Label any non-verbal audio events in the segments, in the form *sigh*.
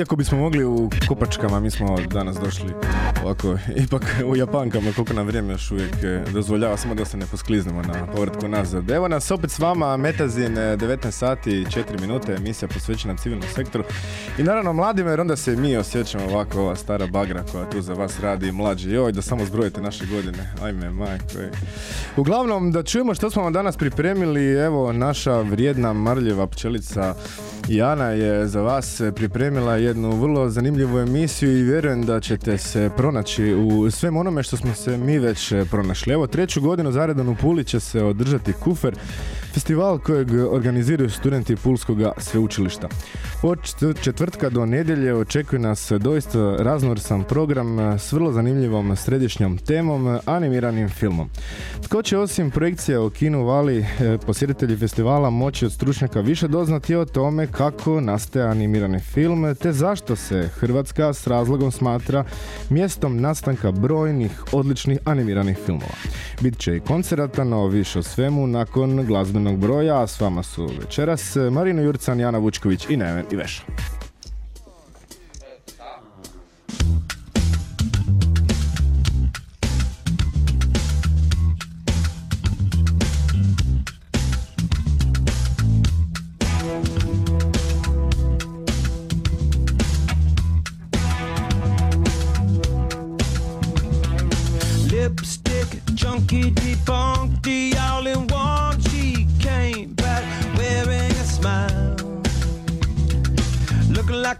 Iako bismo mogli u Kopačkama, mi smo danas došli ovako, ipak u Japankama, koliko nam vrijeme još uvijek e, dozvoljava, samo da se ne poskliznemo na povratku nazad. Evo nas opet s vama, Metazin, e, 19 sati i 4 minute, emisija posvećena civilnom sektoru. I naravno mladima, jer onda se mi osjećamo ovako, ova stara bagra koja tu za vas radi, mlađi. Joj, da samo zbrojite naše godine. Ajme, majko. Uglavnom, da čujemo što smo vam danas pripremili, evo, naša vrijedna marljeva pčelica Jana je za vas pripremila jednu vrlo zanimljivu emisiju i vjerujem da ćete se pronaći u svem onome što smo se mi već pronašli. Evo, treću godinu zaredom u Puli će se održati Kufer, festival kojeg organiziraju studenti Pulskog sveučilišta. Od čet- četvrtka do nedjelje očekuje nas doista raznovrsan program s vrlo zanimljivom središnjom temom, animiranim filmom. Tko će osim projekcija o kinu Vali e, posjetitelji festivala moći od stručnjaka više doznati o tome kako nastaje animirani film te zašto se Hrvatska s razlogom smatra mjestom nastanka brojnih odličnih animiranih filmova. Bit će i koncerata, no više o svemu nakon glazbenog broja, a s vama su večeras Marino Jurcan, Jana Vučković i Neven i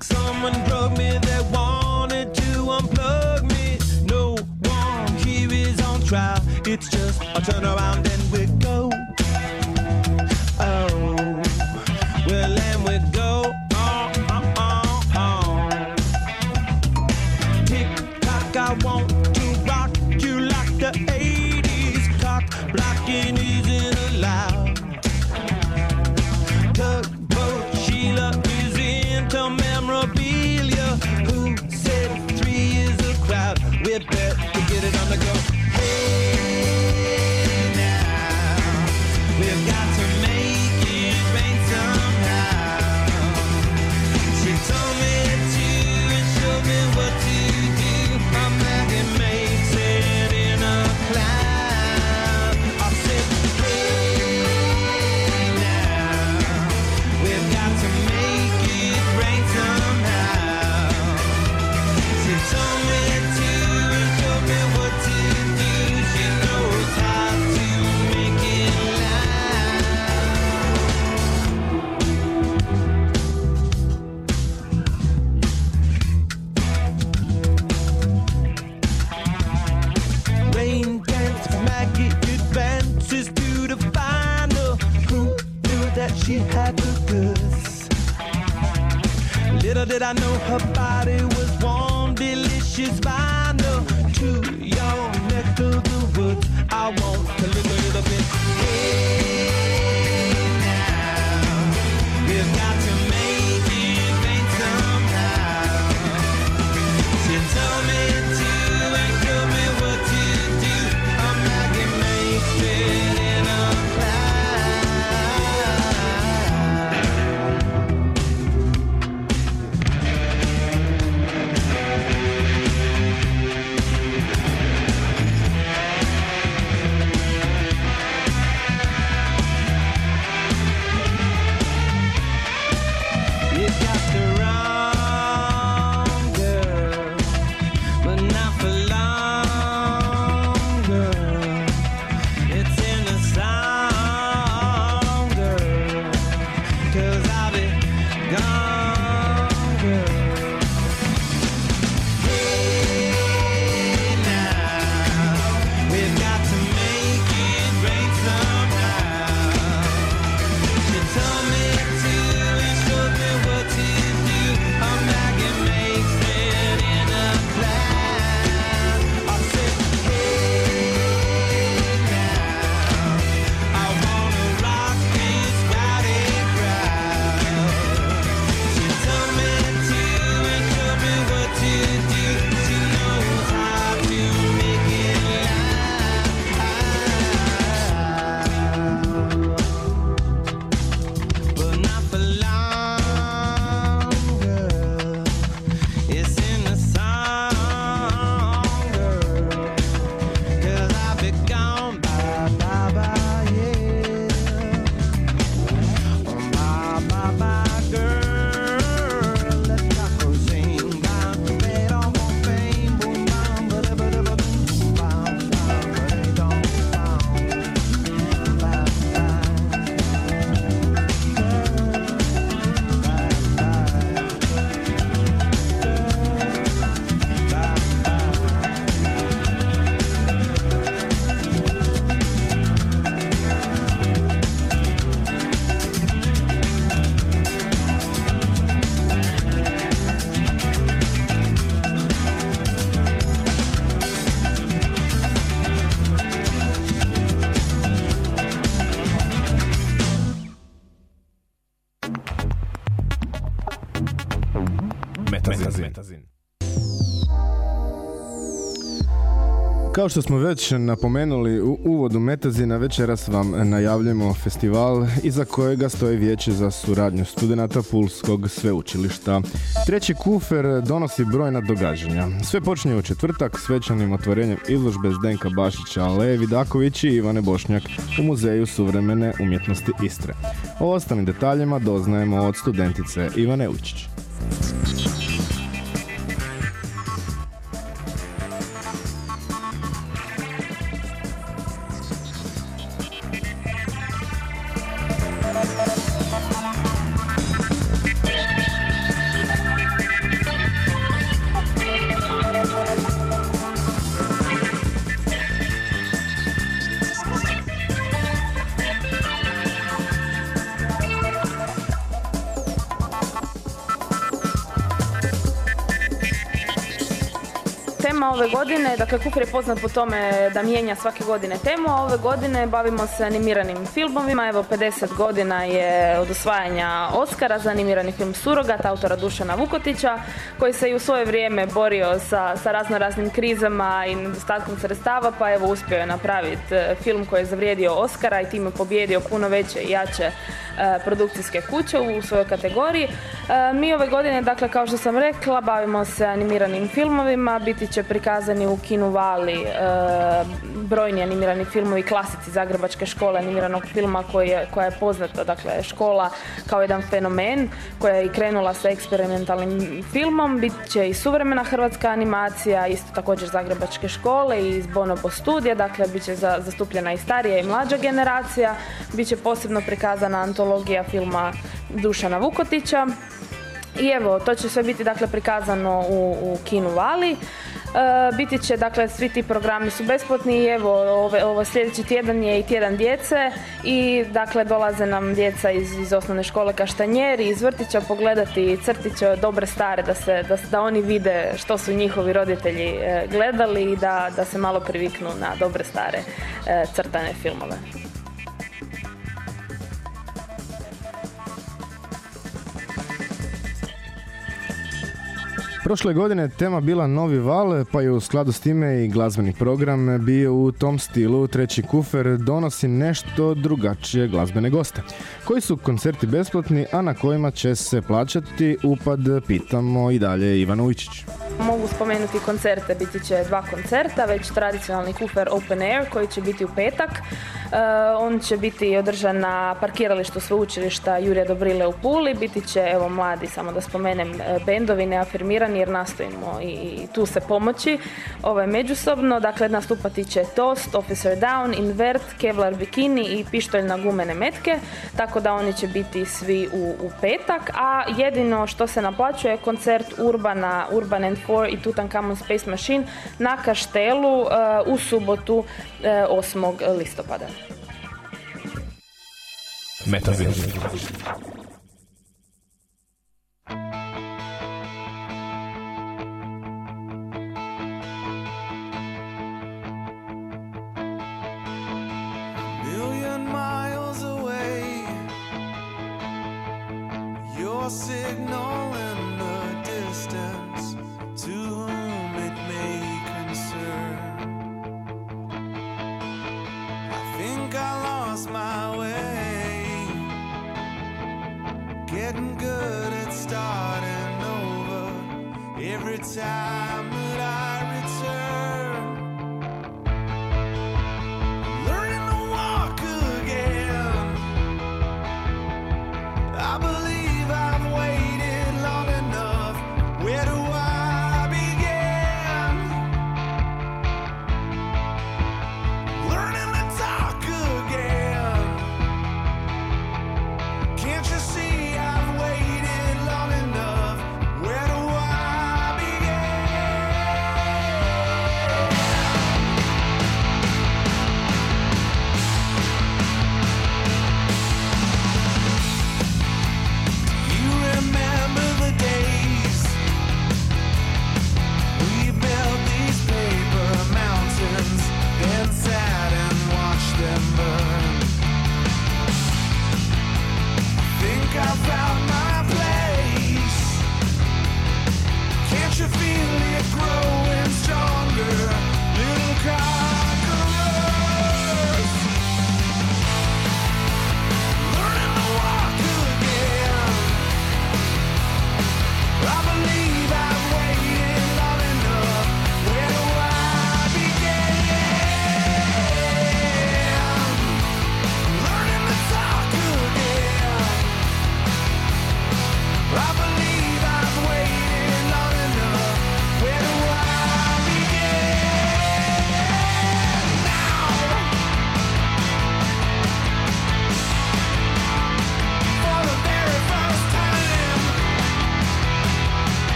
like someone drugged me that wanted to unplug me. No one here is on trial. It's just a turn around and we go Kao što smo već napomenuli u uvodu Metazina, večeras vam najavljamo festival iza kojega stoji vijeće za suradnju studenata Pulskog sveučilišta. Treći kufer donosi brojna događanja. Sve počinje u četvrtak svečanim otvorenjem izložbe Zdenka Bašića, Levi Vidaković i Ivane Bošnjak u Muzeju suvremene umjetnosti Istre. O ostalim detaljima doznajemo od studentice Ivane Učić. Dakle Kufr je poznat po tome da mijenja svake godine temu, a ove godine bavimo se animiranim filmovima. Evo 50 godina je od osvajanja Oscara za animirani film Surogat, autora Dušana Vukotića, koji se i u svoje vrijeme borio sa, sa razno raznim krizama i nedostatkom sredstava, pa evo uspio je napraviti e, film koji je zavrijedio Oscara i time pobjedio puno veće i jače e, produkcijske kuće u svojoj kategoriji. E, mi ove godine, dakle, kao što sam rekla, bavimo se animiranim filmovima, biti će prikazani u Kinu Vali e, brojni animirani filmovi, klasici Zagrebačke škole animiranog filma koja je poznata, dakle, škola kao jedan fenomen koja je i krenula sa eksperimentalnim filmom, bit će i suvremena hrvatska animacija, isto također Zagrebačke škole i iz Bonobo studija, dakle, bit će zastupljena i starija i mlađa generacija, bit će posebno prikazana antologija filma Dušana Vukotića, i evo, to će sve biti dakle prikazano u, u Kinu Vali. E, biti će, dakle, svi ti programi su besplatni i evo, ove, ovo sljedeći tjedan je i tjedan djece i dakle dolaze nam djeca iz, iz osnovne škole Kaštanjeri, iz vrtića pogledati crtiće dobre stare, da, se, da, da oni vide što su njihovi roditelji e, gledali i da, da se malo priviknu na dobre stare e, crtane filmove. Prošle godine tema bila Novi val, pa je u skladu s time i glazbeni program bio u tom stilu. Treći kufer donosi nešto drugačije glazbene goste. Koji su koncerti besplatni, a na kojima će se plaćati, upad pitamo i dalje Ivan Ujčić. Mogu spomenuti koncerte, biti će dva koncerta, već tradicionalni kufer Open Air koji će biti u petak. Uh, on će biti održan na parkiralištu sveučilišta Jurija Dobrile u Puli. Biti će, evo mladi, samo da spomenem, e, bendovi neafirmirani jer nastojimo i tu se pomoći ovaj, međusobno. Dakle, nastupati će Toast, Officer Down, Invert, Kevlar Bikini i Pištolj na gumene metke, tako da oni će biti svi u, u petak, a jedino što se naplaćuje je koncert Urbana, Urban and Four i Tutankhamon Space Machine na Kaštelu uh, u subotu uh, 8. listopada. Signal in the distance to whom it may concern. I think I lost my way, getting good at starting over every time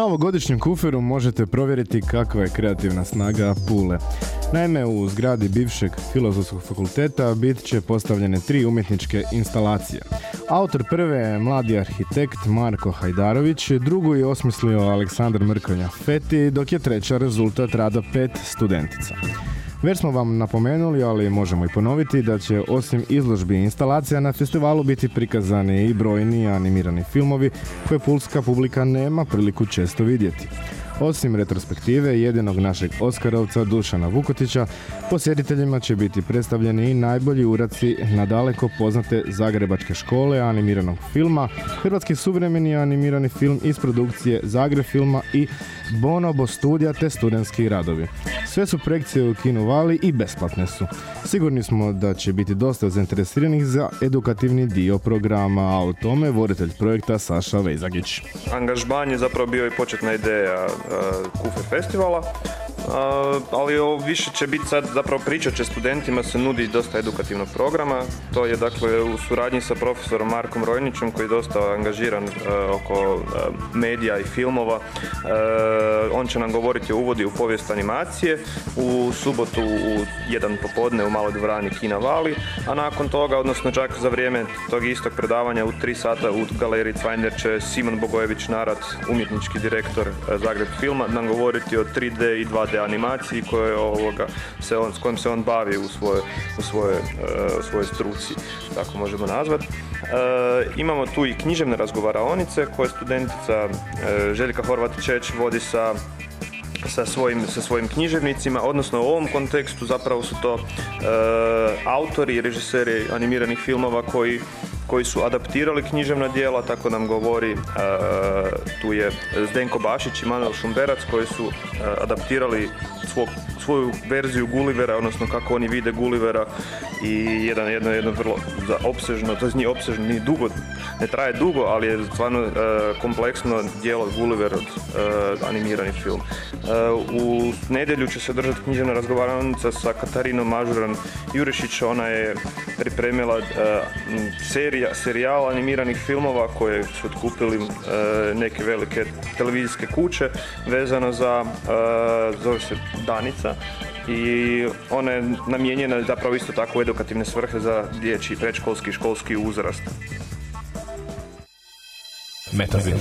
Na ovogodišnjem kuferu možete provjeriti kakva je kreativna snaga Pule. Naime, u zgradi bivšeg filozofskog fakulteta bit će postavljene tri umjetničke instalacije. Autor prve je mladi arhitekt Marko Hajdarović, drugu je osmislio Aleksandar Mrkonja Feti, dok je treća rezultat rada pet studentica. Već smo vam napomenuli, ali možemo i ponoviti da će osim izložbi i instalacija na festivalu biti prikazani i brojni animirani filmovi koje pulska publika nema priliku često vidjeti. Osim retrospektive jedinog našeg Oskarovca Dušana Vukotića, posjetiteljima će biti predstavljeni i najbolji uraci na daleko poznate Zagrebačke škole animiranog filma, Hrvatski suvremeni animirani film iz produkcije Zagreb filma i Bonobo studija te studentski radovi. Sve su projekcije u Kinu Vali i besplatne su. Sigurni smo da će biti dosta zainteresiranih za edukativni dio programa, a o tome voditelj projekta Saša Vezagić. Angažman je zapravo bio i početna ideja Kufer festivala, ali ovo više će biti sad, zapravo priča će studentima se nudi dosta edukativnog programa. To je dakle u suradnji sa profesorom Markom Rojnićem koji je dosta angažiran oko medija i filmova. On će nam govoriti o uvodi u povijest animacije u subotu u jedan popodne u maloj dvorani Kina Vali, a nakon toga, odnosno čak za vrijeme tog istog predavanja u tri sata u galeriji Cvajner će Simon Bogojević Narat, umjetnički direktor Zagreb filma, nam govoriti o 3D i 2D animaciji koje ovoga se on, s kojim se on bavi u svojoj u svojoj, uh, svojoj struci, tako možemo nazvati. Uh, imamo tu i književne razgovaraonice koje studentica uh, Željka Horvat Čeć vodi sa sa svojim, sa svojim književnicima, odnosno u ovom kontekstu zapravo su to autori i režiseri animiranih filmova koji koji su adaptirali književna djela, tako nam govori, tu je Zdenko Bašić i Manuel Šumberac koji su adaptirali svog, svoju verziju Gullivera, odnosno kako oni vide Gullivera i jedan, jedno, jedno vrlo opsežno, to je nije opsežno, nije dugo, ne traje dugo, ali je stvarno kompleksno djelo Gulliver od animirani film. u nedjelju će se držati književna razgovarnica sa Katarinom Mažuran Jurešić, ona je pripremila seriju serijal animiranih filmova koje su otkupili e, neke velike televizijske kuće vezano za, e, zove se Danica i ona je namijenjena zapravo isto tako edukativne svrhe za dječji predškolski i školski uzrast. Metazin.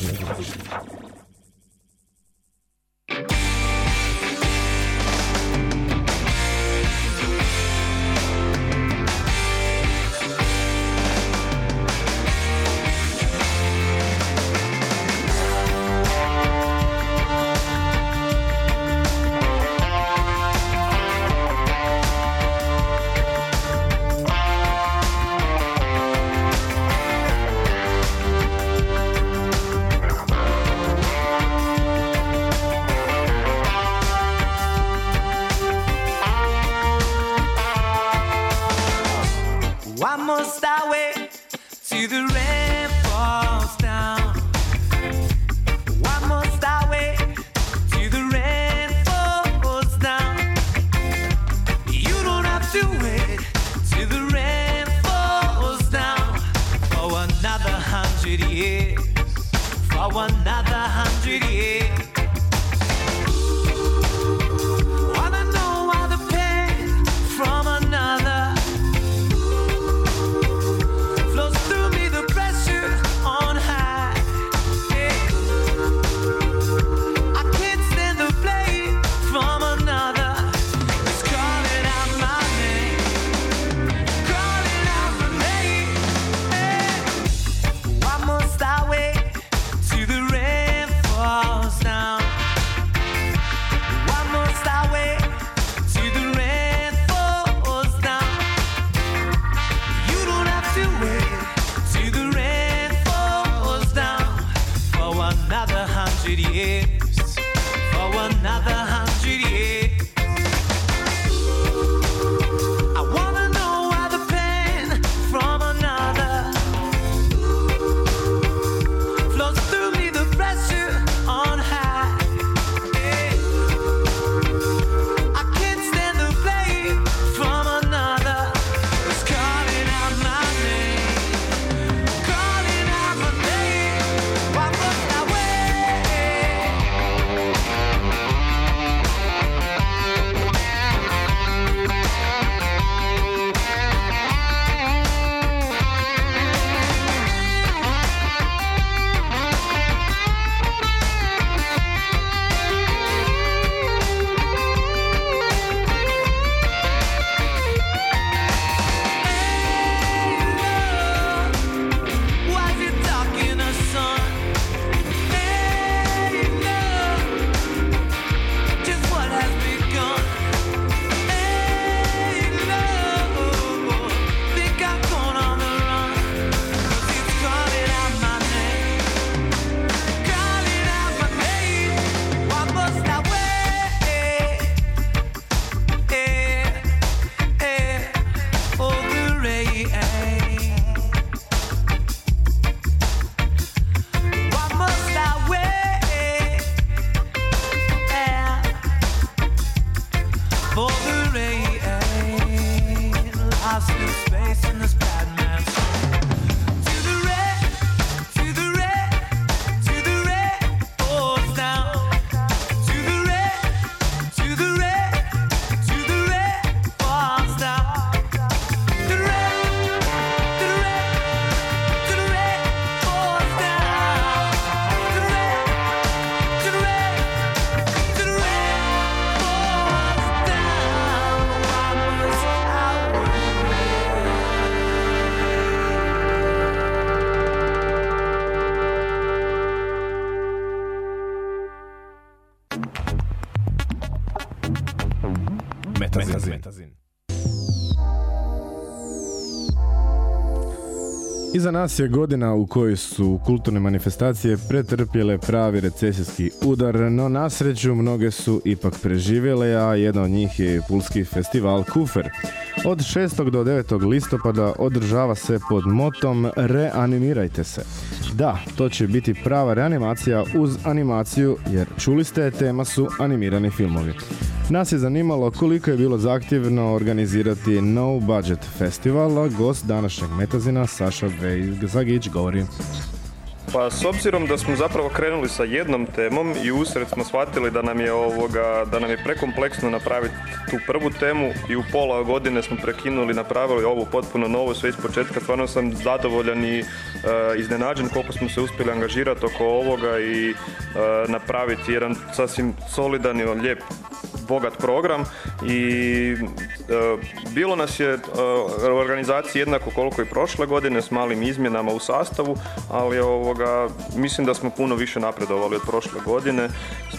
hundred years, for another hundred years. Iza nas je godina u kojoj su kulturne manifestacije pretrpjele pravi recesijski udar, no na sreću mnoge su ipak preživjele, a jedna od njih je Pulski festival Kufer. Od 6. do 9. listopada održava se pod motom Reanimirajte se. Da, to će biti prava reanimacija uz animaciju, jer čuli ste, tema su animirani filmovi. Nas je zanimalo koliko je bilo zahtjevno organizirati No Budget Festival, a gost današnjeg metazina Saša Zagić govori. Pa s obzirom da smo zapravo krenuli sa jednom temom i usred smo shvatili da nam je ovoga, da nam je prekompleksno napraviti tu prvu temu i u pola godine smo prekinuli, napravili ovu potpuno novu sve iz početka. Stvarno sam zadovoljan i e, iznenađen koliko smo se uspjeli angažirati oko ovoga i e, napraviti jedan sasvim solidan i lijep bogat program i bilo nas je u organizaciji jednako koliko i prošle godine s malim izmjenama u sastavu, ali ovoga, mislim da smo puno više napredovali od prošle godine,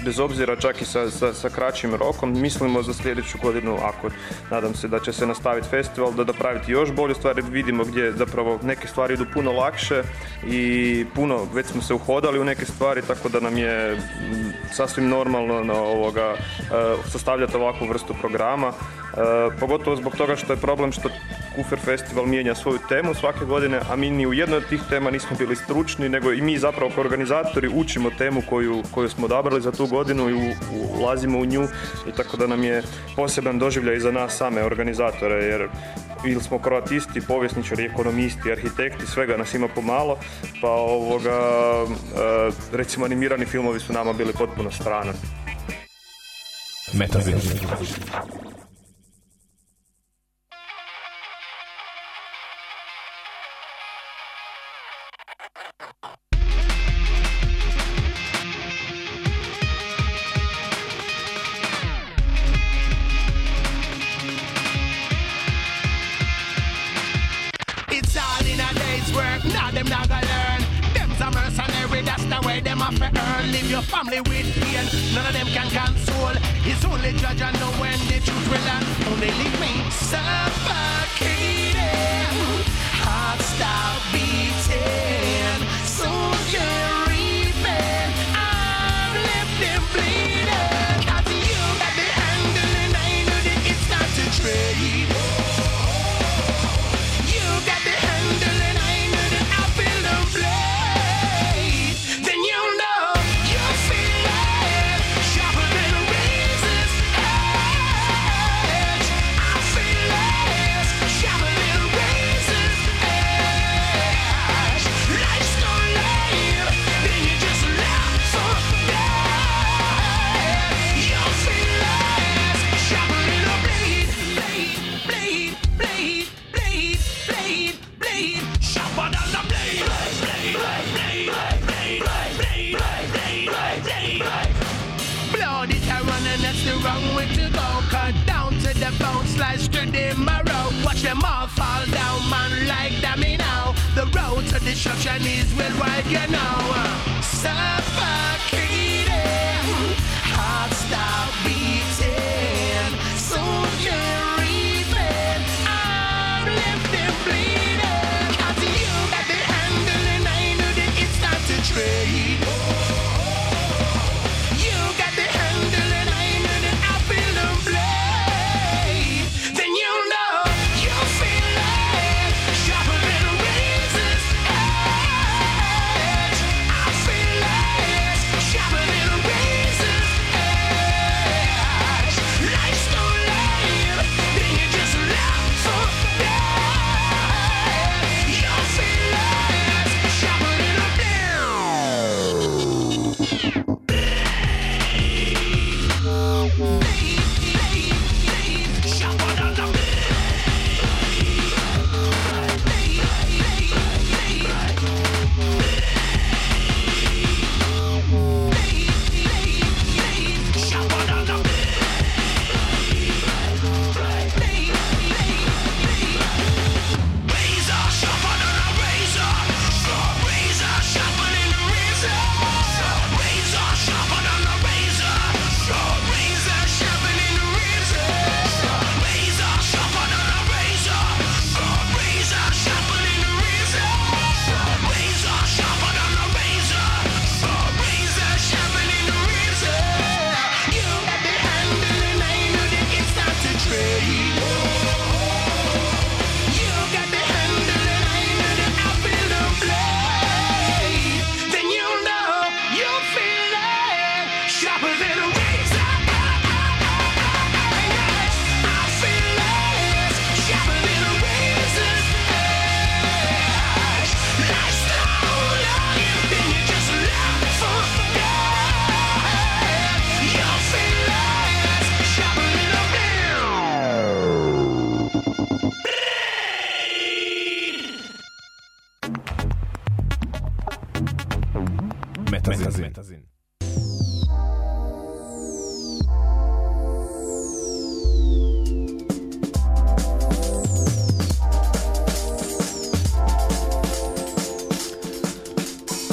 bez obzira čak i sa, sa, sa kraćim rokom. Mislimo za sljedeću godinu, ako nadam se da će se nastaviti festival, da napraviti još bolje stvari, vidimo gdje zapravo neke stvari idu puno lakše i puno, već smo se uhodali u neke stvari, tako da nam je sasvim normalno na ovoga, e, sastavljati ovakvu vrstu programa, e, pogotovo zbog toga što je problem što Kufer Festival mijenja svoju temu svake godine, a mi ni u jednoj od tih tema nismo bili stručni, nego i mi zapravo kao organizatori učimo temu koju, koju smo odabrali za tu godinu i ulazimo u nju i tako da nam je poseban doživljaj za nas same organizatore, jer ili smo kroatisti, povjesničari, ekonomisti, arhitekti, svega nas ima pomalo, pa ovoga, e, recimo animirani filmovi su nama bili potpuno strano. Metazin. Your family with pain, none of them can console. It's only judge and know when the truth will land. Only leave me suffocating.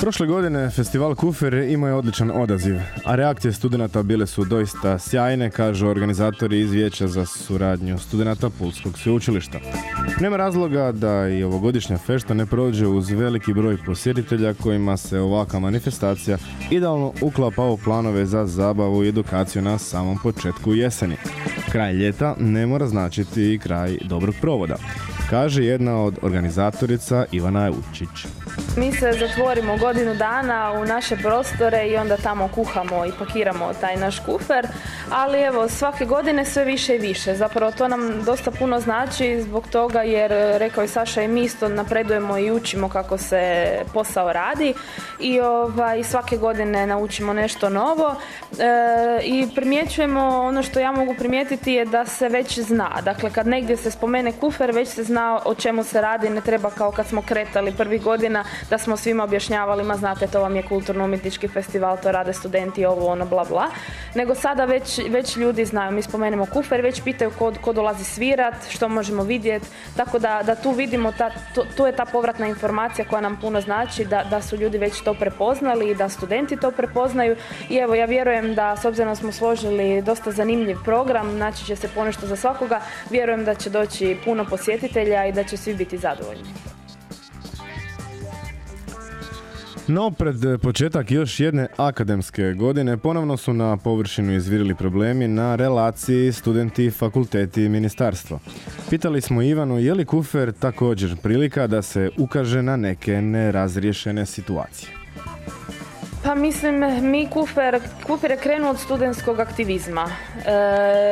Prošle godine festival Kufer imao je odličan odaziv, a reakcije studenata bile su doista sjajne, kažu organizatori iz Vijeća za suradnju studenata Pulskog sveučilišta. Nema razloga da i ovogodišnja fešta ne prođe uz veliki broj posjetitelja kojima se ovakva manifestacija idealno uklapa u planove za zabavu i edukaciju na samom početku jeseni. Kraj ljeta ne mora značiti i kraj dobrog provoda, kaže jedna od organizatorica Ivana Učić. Mi se zatvorimo godinu dana u naše prostore i onda tamo kuhamo i pakiramo taj naš kufer, ali evo svake godine sve više i više. Zapravo to nam dosta puno znači zbog toga jer rekao je Saša i mi isto napredujemo i učimo kako se posao radi i ovaj, svake godine naučimo nešto novo E, i primjećujemo ono što ja mogu primijetiti je da se već zna. Dakle, kad negdje se spomene kufer, već se zna o čemu se radi, ne treba kao kad smo kretali prvih godina da smo svima objašnjavali, ma znate, to vam je kulturno-umjetnički festival, to rade studenti, ovo, ono, bla, bla. Nego sada već, već ljudi znaju, mi spomenemo kufer, već pitaju ko, ko dolazi svirat, što možemo vidjeti, tako da, da tu vidimo, ta, tu, tu je ta povratna informacija koja nam puno znači, da, da su ljudi već to prepoznali i da studenti to prepoznaju i evo, ja vjerujem da, s obzirom smo složili dosta zanimljiv program, naći će se ponešto za svakoga, vjerujem da će doći puno posjetitelja i da će svi biti zadovoljni. No, pred eh, početak još jedne akademske godine ponovno su na površinu izvirili problemi na relaciji studenti, fakulteti i ministarstvo. Pitali smo Ivanu je li kufer također prilika da se ukaže na neke nerazriješene situacije. Pa mislim, mi Kufer, Kufer je krenuo od studentskog aktivizma. E,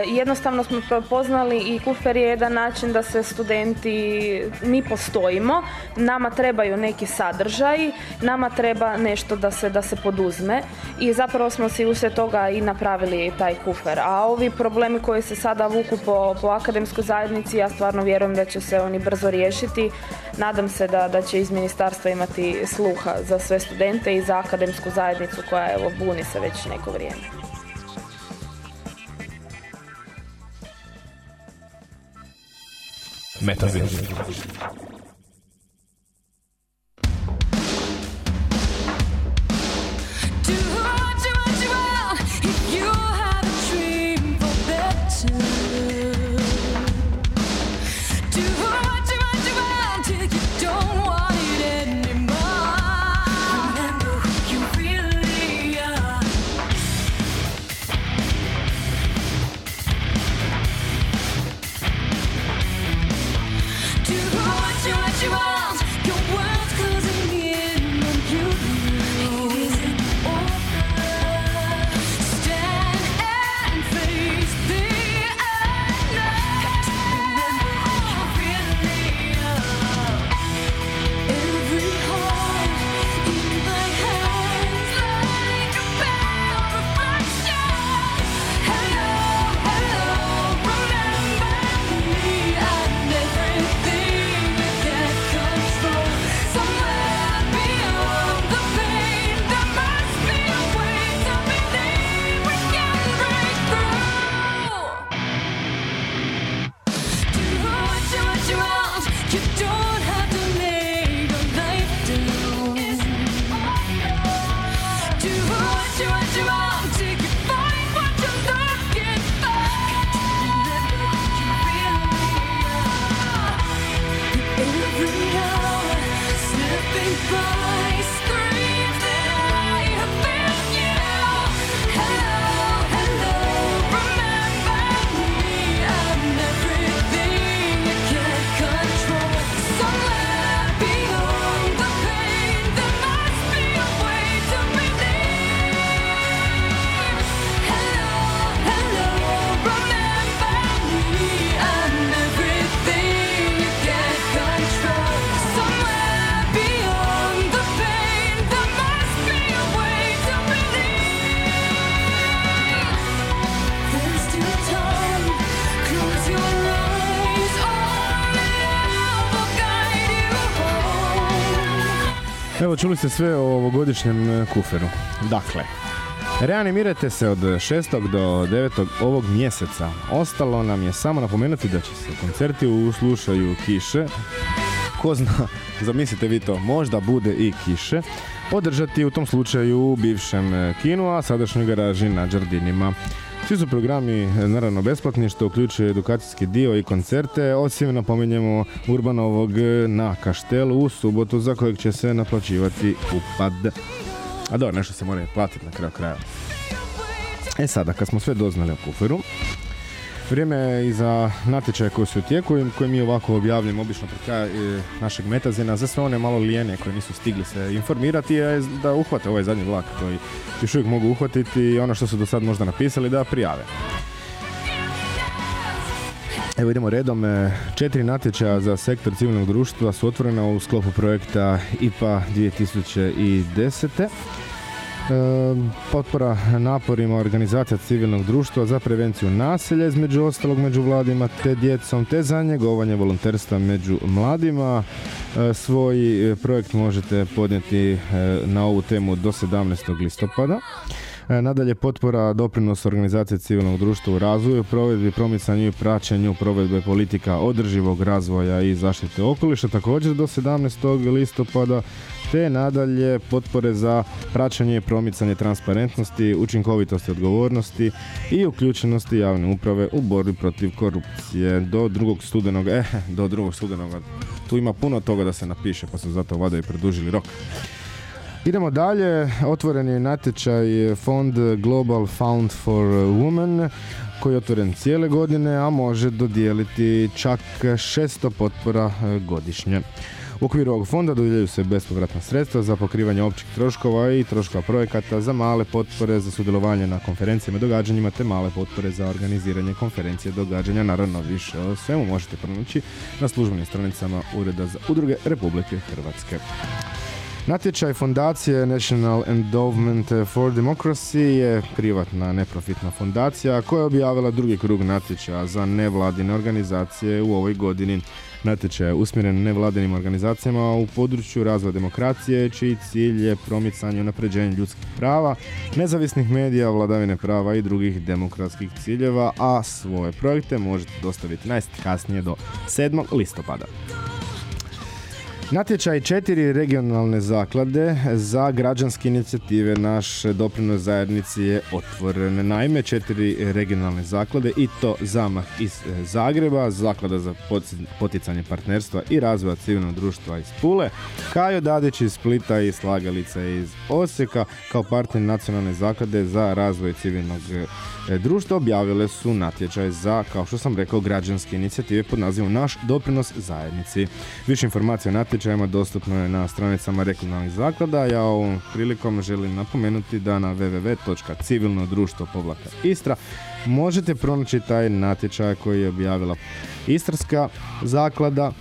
jednostavno smo prepoznali i Kufer je jedan način da se studenti, mi postojimo, nama trebaju neki sadržaj, nama treba nešto da se, da se poduzme i zapravo smo si uslijed toga i napravili taj Kufer. A ovi problemi koji se sada vuku po, po akademskoj zajednici, ja stvarno vjerujem da će se oni brzo riješiti. Nadam se da, da će iz ministarstva imati sluha za sve studente i za akademsku zajednicu koja evo buni se već neko vrijeme. Do Evo, čuli ste sve o ovogodišnjem e, kuferu. Dakle, reanimirajte se od 6. do 9. ovog mjeseca. Ostalo nam je samo napomenuti da će se koncerti u slušaju kiše. Ko zna, *laughs* zamislite vi to, možda bude i kiše. održati u tom slučaju u bivšem e, kinu, a sadašnjoj garaži na Đardinima. Svi su programi e, naravno besplatni što uključuje edukacijski dio i koncerte, osim napominjemo Urbanovog e, na Kaštelu u subotu za kojeg će se naplaćivati upad. A dobro, nešto se mora platiti na kraju kraja. E sada, kad smo sve doznali o kuferu, Vrijeme je i za natječaje koji su u tijeku koje mi ovako objavljamo obično pred kraj e, našeg metazina za sve one malo lijene koji nisu stigli se informirati je da uhvate ovaj zadnji vlak koji još uvijek mogu uhvatiti i ono što su do sad možda napisali da prijave. Evo idemo redom. E, Četiri natječaja za sektor civilnog društva su otvorena u sklopu projekta IPA 2010. Potpora naporima organizacija civilnog društva za prevenciju nasilja između ostalog među mladima te djecom te za njegovanje volonterstva među mladima. E, Svoj e, projekt možete podnijeti e, na ovu temu do 17. listopada. Nadalje potpora doprinos organizacije civilnog društva u razvoju, provedbi, promicanju i praćenju provedbe politika održivog razvoja i zaštite okoliša također do 17. listopada te nadalje potpore za praćenje i promicanje transparentnosti, učinkovitosti odgovornosti i uključenosti javne uprave u borbi protiv korupcije do drugog studenog, eh, do drugog studenog. Tu ima puno toga da se napiše, pa su zato vada i produžili rok. Idemo dalje, otvoren je natječaj fond Global Fund for Women koji je otvoren cijele godine, a može dodijeliti čak 600 potpora e, godišnje. U okviru ovog fonda dodjeljuju se bespovratna sredstva za pokrivanje općih troškova i troškova projekata za male potpore za sudjelovanje na konferencijama i događanjima te male potpore za organiziranje konferencije događanja. Naravno više o svemu možete pronaći na službenim stranicama Ureda za udruge Republike Hrvatske. Natječaj fondacije National Endowment for Democracy je privatna neprofitna fondacija koja je objavila drugi krug natječaja za nevladine organizacije u ovoj godini. Natječaj je usmjeren nevladinim organizacijama u području razvoja demokracije, čiji cilj je promicanje i ljudskih prava, nezavisnih medija, vladavine prava i drugih demokratskih ciljeva, a svoje projekte možete dostaviti najkasnije do 7. listopada. Natječaj četiri regionalne zaklade za građanske inicijative naš doprinos zajednici je otvoren. Naime, četiri regionalne zaklade i to zamah iz e, Zagreba, zaklada za poticanje partnerstva i razvoja civilnog društva iz Pule, Kajo Dadić iz Splita i Slagalica iz Osijeka kao partner nacionalne zaklade za razvoj civilnog e, društva objavile su natječaj za, kao što sam rekao, građanske inicijative pod nazivom Naš doprinos zajednici. Više informacija o natječajima dostupno je na stranicama regionalnih zaklada. Ja ovom prilikom želim napomenuti da na www.civilnodruštvo Istra možete pronaći taj natječaj koji je objavila Istarska zaklada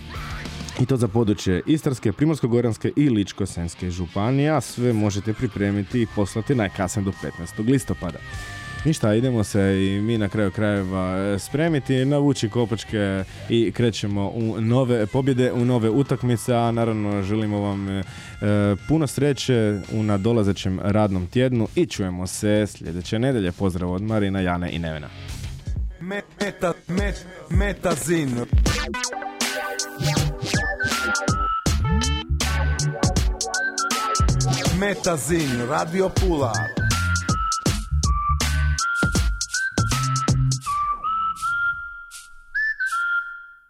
i to za područje Istarske, Primorsko-goranske i Ličko-senske županije, sve možete pripremiti i poslati najkasnije do 15. listopada. Ništa, idemo se i mi na kraju krajeva e, spremiti, navući kopačke i krećemo u nove pobjede, u nove utakmice, a naravno želimo vam e, e, puno sreće u nadolazećem radnom tjednu i čujemo se sljedeće nedelje. Pozdrav od Marina, Jane i Nevena. Meta, met, metazin. Metazin, Radio Pula,